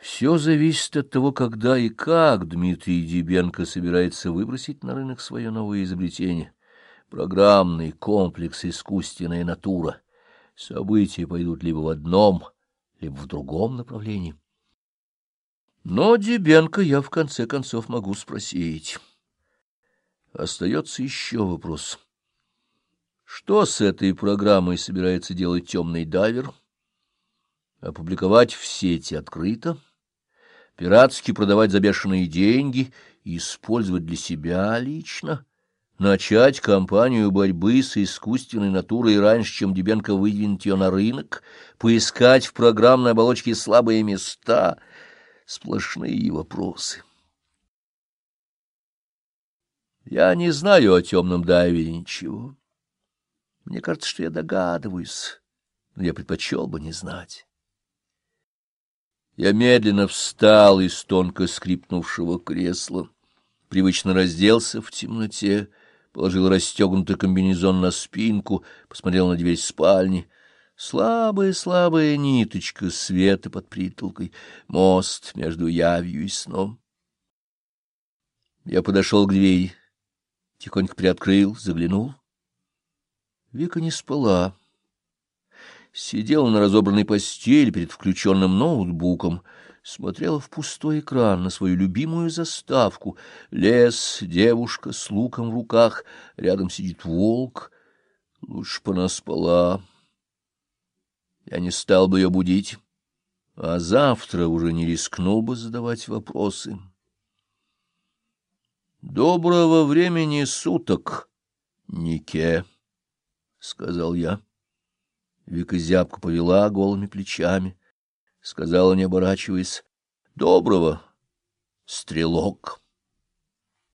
Все зависит от того, когда и как Дмитрий Дебенко собирается выбросить на рынок свое новое изобретение. Программный комплекс «Искусственная натура». События пойдут либо в одном, либо в другом направлении. Но Дебенко я в конце концов могу спросить. Остается еще вопрос. Что с этой программой собирается делать темный дайвер? Опубликовать в сети открыто? Пиратски продавать за бешеные деньги и использовать для себя лично? Начать кампанию борьбы с искусственной натурой раньше, чем Дебенко выдвинет ее на рынок? Поискать в программной оболочке слабые места? Сплошные вопросы. Я не знаю о темном дайвере ничего. Мне кажется, что я догадываюсь, но я предпочел бы не знать. Я медленно встал из тонко скрипнувшего кресла, привычно разделся в темноте, положил расстегнутый комбинезон на спинку, посмотрел на дверь спальни. Слабая-слабая ниточка света под притолкой, мост между явью и сном. Я подошел к двери тихонько приоткрыл, заглянул. Вика не спала. Сидела на разобранной постели перед включенным ноутбуком, смотрела в пустой экран на свою любимую заставку. Лес, девушка с луком в руках, рядом сидит волк. Лучше бы она спала. Я не стал бы ее будить, а завтра уже не рискнул бы задавать вопросы. Доброго времени суток, Нике, — сказал я. Вика зябко повела голыми плечами, сказала, не оборачиваясь, — Доброго, стрелок.